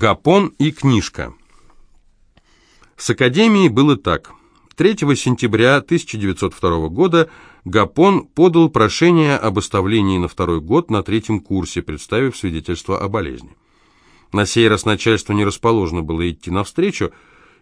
Гапон и книжка. С Академией было так. 3 сентября 1902 года Гапон подал прошение об оставлении на второй год на третьем курсе, представив свидетельство о болезни. На сей раз начальство не расположено было идти навстречу,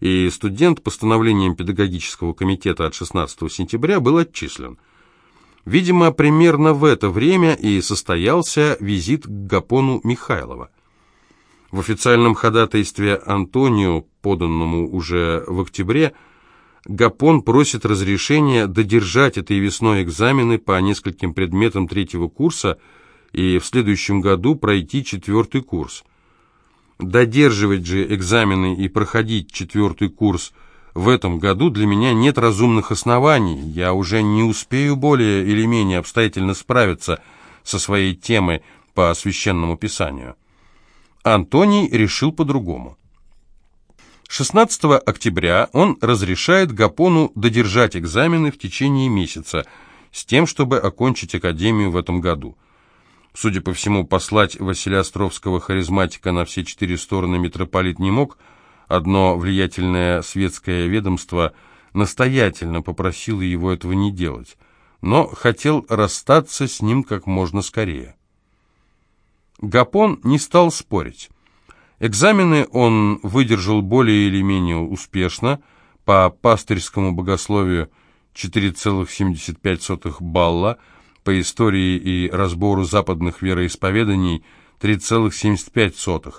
и студент постановлением педагогического комитета от 16 сентября был отчислен. Видимо, примерно в это время и состоялся визит к Гапону Михайлова. В официальном ходатайстве Антонио, поданному уже в октябре, Гапон просит разрешения додержать этой весной экзамены по нескольким предметам третьего курса и в следующем году пройти четвертый курс. Додерживать же экзамены и проходить четвертый курс в этом году для меня нет разумных оснований. Я уже не успею более или менее обстоятельно справиться со своей темой по священному писанию. Антоний решил по-другому. 16 октября он разрешает Гапону додержать экзамены в течение месяца, с тем, чтобы окончить академию в этом году. Судя по всему, послать Василия Островского харизматика на все четыре стороны митрополит не мог. Одно влиятельное светское ведомство настоятельно попросило его этого не делать, но хотел расстаться с ним как можно скорее. Гапон не стал спорить. Экзамены он выдержал более или менее успешно, по пастырскому богословию 4,75 балла, по истории и разбору западных вероисповеданий 3,75.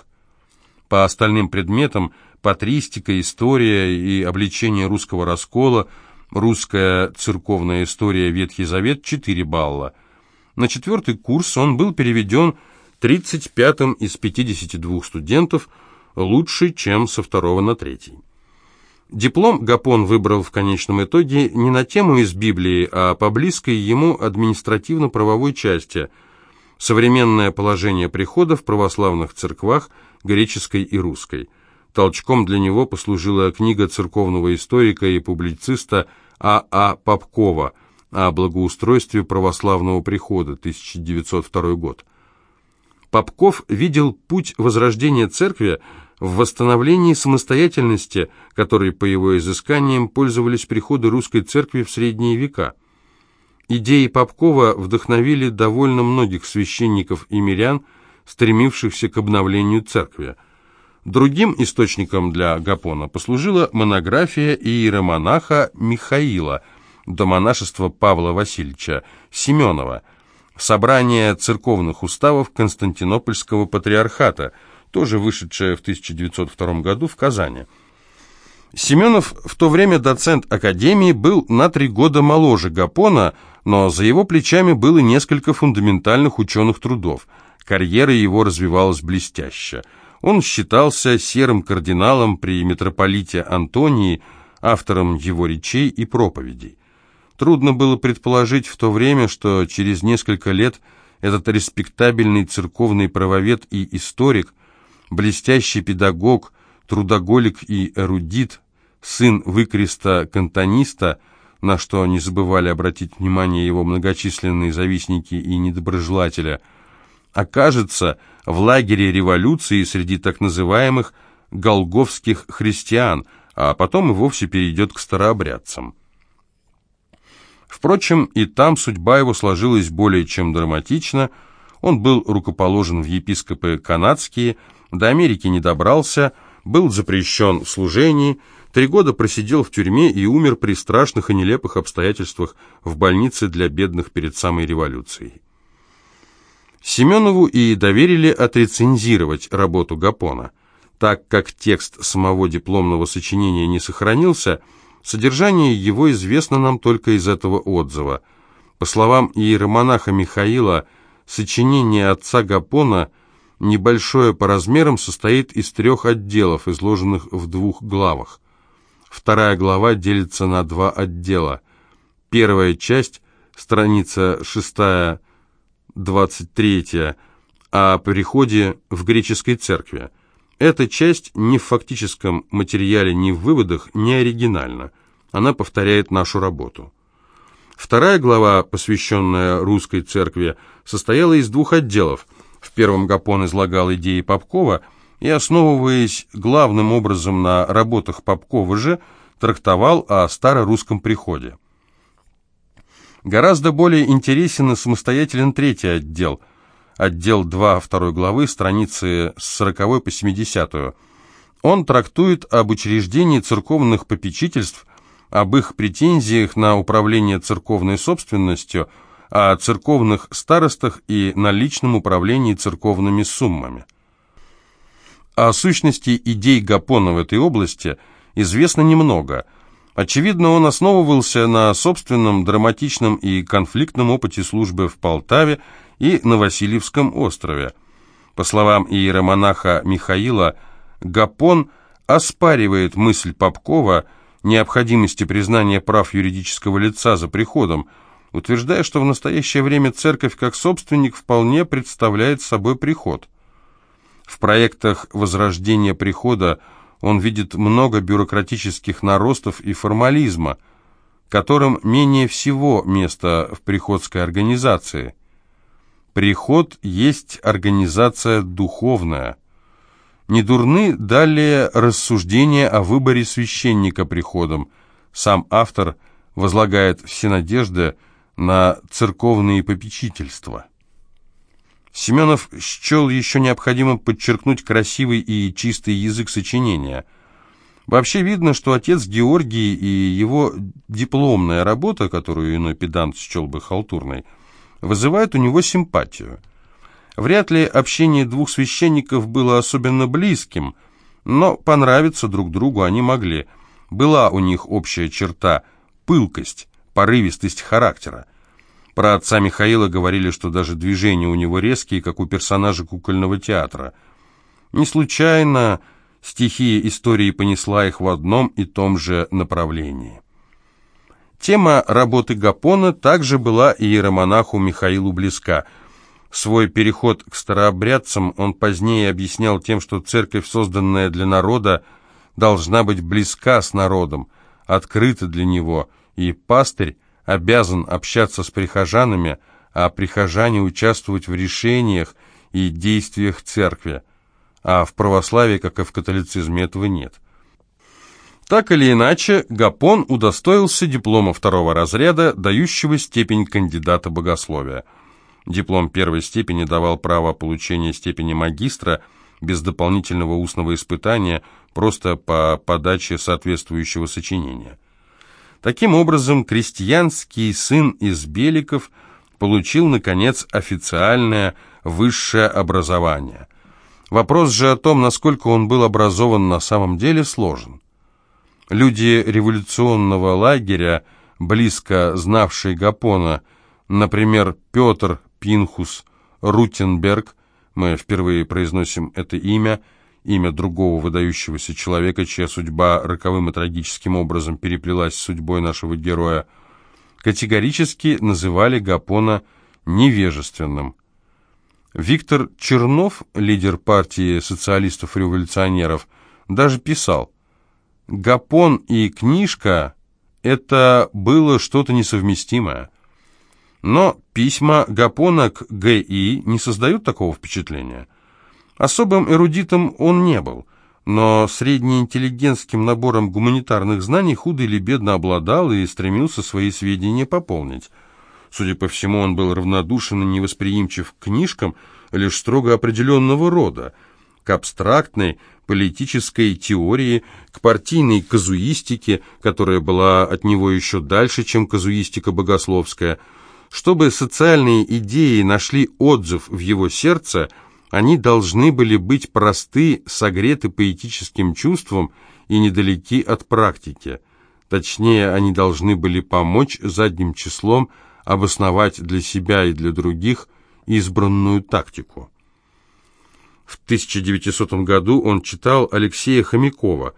По остальным предметам патристика, история и обличение русского раскола, русская церковная история Ветхий Завет 4 балла. На четвертый курс он был переведен 35-м из 52 студентов, лучше, чем со второго на третий. Диплом Гапон выбрал в конечном итоге не на тему из Библии, а по близкой ему административно-правовой части «Современное положение прихода в православных церквах, греческой и русской». Толчком для него послужила книга церковного историка и публициста А.А. А. Попкова о благоустройстве православного прихода, 1902 год. Попков видел путь возрождения церкви в восстановлении самостоятельности, которой, по его изысканиям, пользовались приходы русской церкви в средние века. Идеи Попкова вдохновили довольно многих священников и мирян, стремившихся к обновлению церкви. Другим источником для Гапона послужила монография иеромонаха Михаила до монашества Павла Васильевича Семенова – Собрание церковных уставов Константинопольского патриархата, тоже вышедшее в 1902 году в Казани. Семенов, в то время доцент Академии, был на три года моложе Гапона, но за его плечами было несколько фундаментальных ученых трудов. Карьера его развивалась блестяще. Он считался серым кардиналом при митрополите Антонии, автором его речей и проповедей. Трудно было предположить в то время, что через несколько лет этот респектабельный церковный правовед и историк, блестящий педагог, трудоголик и эрудит, сын выкреста-кантониста, на что не забывали обратить внимание его многочисленные завистники и недоброжелателя, окажется в лагере революции среди так называемых голговских христиан, а потом и вовсе перейдет к старообрядцам. Впрочем, и там судьба его сложилась более чем драматично. Он был рукоположен в епископы канадские, до Америки не добрался, был запрещен в служении, три года просидел в тюрьме и умер при страшных и нелепых обстоятельствах в больнице для бедных перед самой революцией. Семенову и доверили отрецензировать работу Гапона. Так как текст самого дипломного сочинения не сохранился – Содержание его известно нам только из этого отзыва. По словам иеромонаха Михаила, сочинение отца Гапона, небольшое по размерам, состоит из трех отделов, изложенных в двух главах. Вторая глава делится на два отдела. Первая часть, страница 6, 23, о приходе в греческой церкви. Эта часть ни в фактическом материале, ни в выводах не оригинальна. Она повторяет нашу работу. Вторая глава, посвященная русской церкви, состояла из двух отделов. В первом Гапон излагал идеи Попкова, и, основываясь главным образом на работах Попкова же, трактовал о старорусском приходе. Гораздо более интересен и самостоятелен третий отдел, отдел 2 второй главы, страницы с 40 по 70. Он трактует об учреждении церковных попечительств, об их претензиях на управление церковной собственностью, о церковных старостах и на личном управлении церковными суммами. О сущности идей Гапона в этой области известно немного – Очевидно, он основывался на собственном драматичном и конфликтном опыте службы в Полтаве и на Васильевском острове. По словам иеромонаха Михаила, Гапон оспаривает мысль Попкова необходимости признания прав юридического лица за приходом, утверждая, что в настоящее время церковь как собственник вполне представляет собой приход. В проектах возрождения прихода он видит много бюрократических наростов и формализма, которым менее всего место в приходской организации. Приход есть организация духовная. Не дурны далее рассуждения о выборе священника приходом. Сам автор возлагает все надежды на церковные попечительства. Семенов счел еще необходимым подчеркнуть красивый и чистый язык сочинения. Вообще видно, что отец Георгий и его дипломная работа, которую иной педант счел бы халтурной, вызывают у него симпатию. Вряд ли общение двух священников было особенно близким, но понравиться друг другу они могли. Была у них общая черта – пылкость, порывистость характера. Про отца Михаила говорили, что даже движения у него резкие, как у персонажа кукольного театра. Не случайно стихия истории понесла их в одном и том же направлении. Тема работы Гапона также была иеромонаху Михаилу близка. Свой переход к старообрядцам он позднее объяснял тем, что церковь, созданная для народа, должна быть близка с народом, открыта для него, и пастырь обязан общаться с прихожанами, а прихожане участвовать в решениях и действиях церкви, а в православии, как и в католицизме, этого нет. Так или иначе, Гапон удостоился диплома второго разряда, дающего степень кандидата богословия. Диплом первой степени давал право получения степени магистра без дополнительного устного испытания, просто по подаче соответствующего сочинения. Таким образом, крестьянский сын из Беликов получил, наконец, официальное высшее образование. Вопрос же о том, насколько он был образован на самом деле, сложен. Люди революционного лагеря, близко знавшие Гапона, например, Петр Пинхус Рутенберг, мы впервые произносим это имя – имя другого выдающегося человека, чья судьба роковым и трагическим образом переплелась с судьбой нашего героя, категорически называли Гапона невежественным. Виктор Чернов, лидер партии социалистов-революционеров, даже писал «Гапон и книжка – это было что-то несовместимое». Но письма Гапона к ГИ не создают такого впечатления – Особым эрудитом он не был, но среднеинтеллигентским набором гуманитарных знаний худо или бедно обладал и стремился свои сведения пополнить. Судя по всему, он был равнодушен и невосприимчив к книжкам лишь строго определенного рода, к абстрактной политической теории, к партийной казуистике, которая была от него еще дальше, чем казуистика богословская. Чтобы социальные идеи нашли отзыв в его сердце – они должны были быть просты, согреты поэтическим чувством и недалеки от практики. Точнее, они должны были помочь задним числом обосновать для себя и для других избранную тактику. В 1900 году он читал Алексея Хомякова.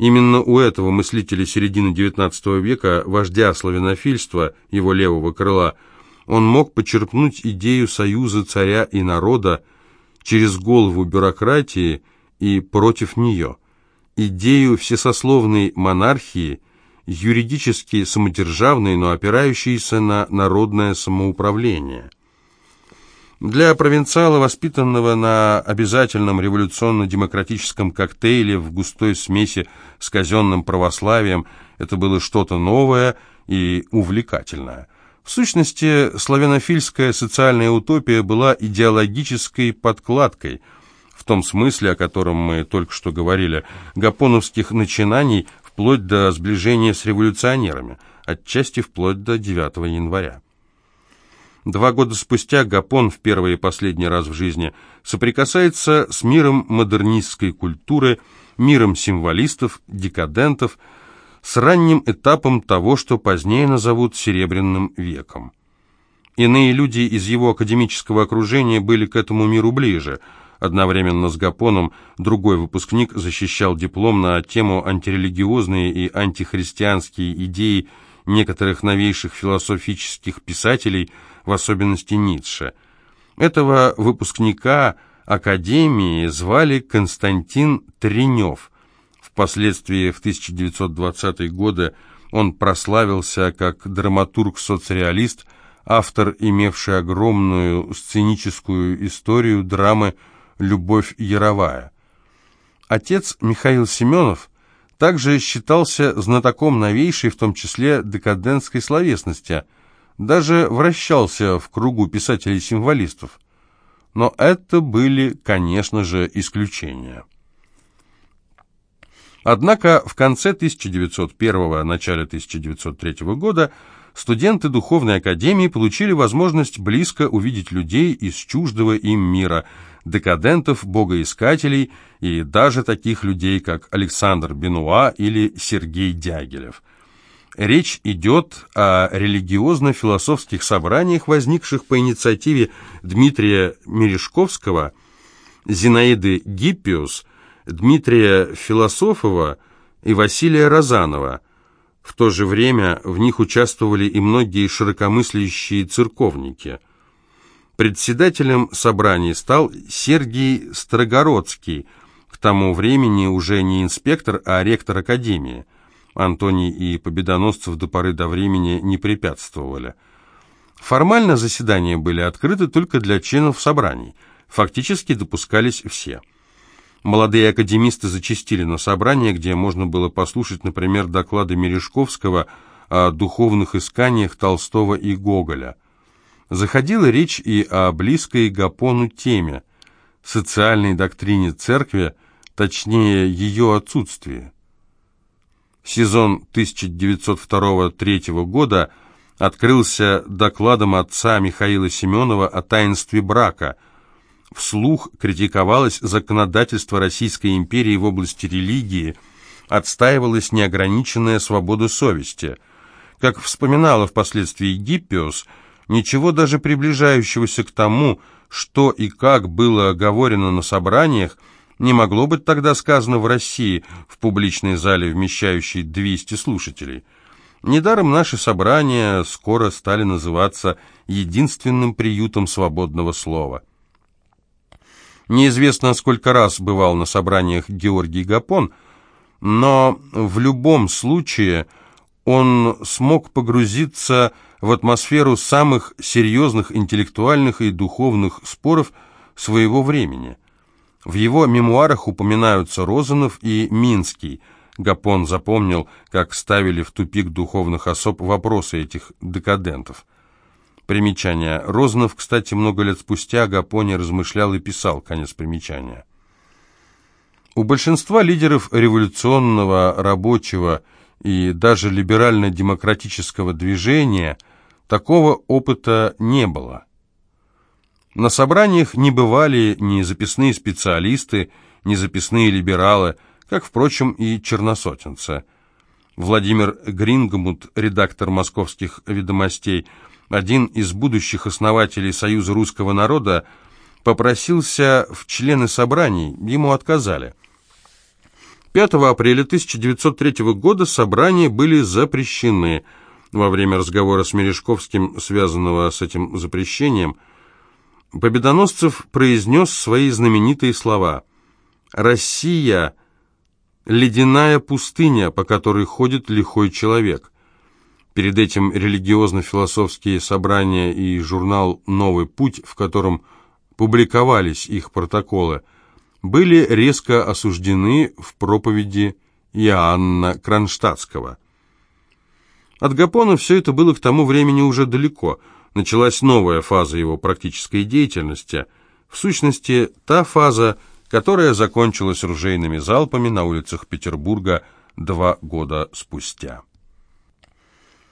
Именно у этого мыслителя середины XIX века, вождя славянофильства, его левого крыла, он мог почерпнуть идею союза царя и народа, через голову бюрократии и против нее, идею всесословной монархии, юридически самодержавной, но опирающейся на народное самоуправление. Для провинциала, воспитанного на обязательном революционно-демократическом коктейле в густой смеси с казенным православием, это было что-то новое и увлекательное. В сущности, славянофильская социальная утопия была идеологической подкладкой, в том смысле, о котором мы только что говорили, гапоновских начинаний вплоть до сближения с революционерами, отчасти вплоть до 9 января. Два года спустя Гапон в первый и последний раз в жизни соприкасается с миром модернистской культуры, миром символистов, декадентов, с ранним этапом того, что позднее назовут «серебряным веком». Иные люди из его академического окружения были к этому миру ближе. Одновременно с Гапоном другой выпускник защищал диплом на тему антирелигиозные и антихристианские идеи некоторых новейших философических писателей – в особенности Ницше. Этого выпускника Академии звали Константин Тренев. Впоследствии в 1920-е годы он прославился как драматург-соцреалист, автор, имевший огромную сценическую историю драмы «Любовь Яровая». Отец Михаил Семенов также считался знатоком новейшей, в том числе декадентской словесности – даже вращался в кругу писателей-символистов. Но это были, конечно же, исключения. Однако в конце 1901 начале 1903 года студенты Духовной Академии получили возможность близко увидеть людей из чуждого им мира, декадентов, богоискателей и даже таких людей, как Александр Бенуа или Сергей Дягилев – Речь идет о религиозно-философских собраниях, возникших по инициативе Дмитрия Мережковского, Зинаиды Гиппиус, Дмитрия Философова и Василия Розанова. В то же время в них участвовали и многие широкомыслящие церковники. Председателем собраний стал Сергий Строгородский, к тому времени уже не инспектор, а ректор академии – Антоний и Победоносцев до поры до времени не препятствовали. Формально заседания были открыты только для членов собраний, фактически допускались все. Молодые академисты зачастили на собрания, где можно было послушать, например, доклады Мережковского о духовных исканиях Толстого и Гоголя. Заходила речь и о близкой Гапону теме, социальной доктрине церкви, точнее ее отсутствии. Сезон 1902-1903 года открылся докладом отца Михаила Семенова о таинстве брака. Вслух критиковалось законодательство Российской империи в области религии, отстаивалась неограниченная свобода совести. Как вспоминала впоследствии Гиппиус, ничего даже приближающегося к тому, что и как было оговорено на собраниях, не могло быть тогда сказано в России, в публичной зале, вмещающей 200 слушателей. Недаром наши собрания скоро стали называться единственным приютом свободного слова. Неизвестно, сколько раз бывал на собраниях Георгий Гапон, но в любом случае он смог погрузиться в атмосферу самых серьезных интеллектуальных и духовных споров своего времени – в его мемуарах упоминаются Розанов и Минский. Гапон запомнил, как ставили в тупик духовных особ вопросы этих декадентов. Примечание. Розанов, кстати, много лет спустя Гапоне размышлял и писал, конец примечания. У большинства лидеров революционного, рабочего и даже либерально-демократического движения такого опыта не было. На собраниях не бывали ни записные специалисты, ни записные либералы, как, впрочем, и черносотенцы. Владимир Грингмут, редактор «Московских ведомостей», один из будущих основателей Союза русского народа, попросился в члены собраний, ему отказали. 5 апреля 1903 года собрания были запрещены. Во время разговора с Мережковским, связанного с этим запрещением, Победоносцев произнес свои знаменитые слова «Россия – ледяная пустыня, по которой ходит лихой человек. перед этим религиозно-философские собрания и журнал «Новый путь», в котором публиковались их протоколы, были резко осуждены в проповеди Иоанна Кронштадтского. От Гапона все это было к тому времени уже далеко. Началась новая фаза его практической деятельности. В сущности, та фаза, которая закончилась ружейными залпами на улицах Петербурга два года спустя.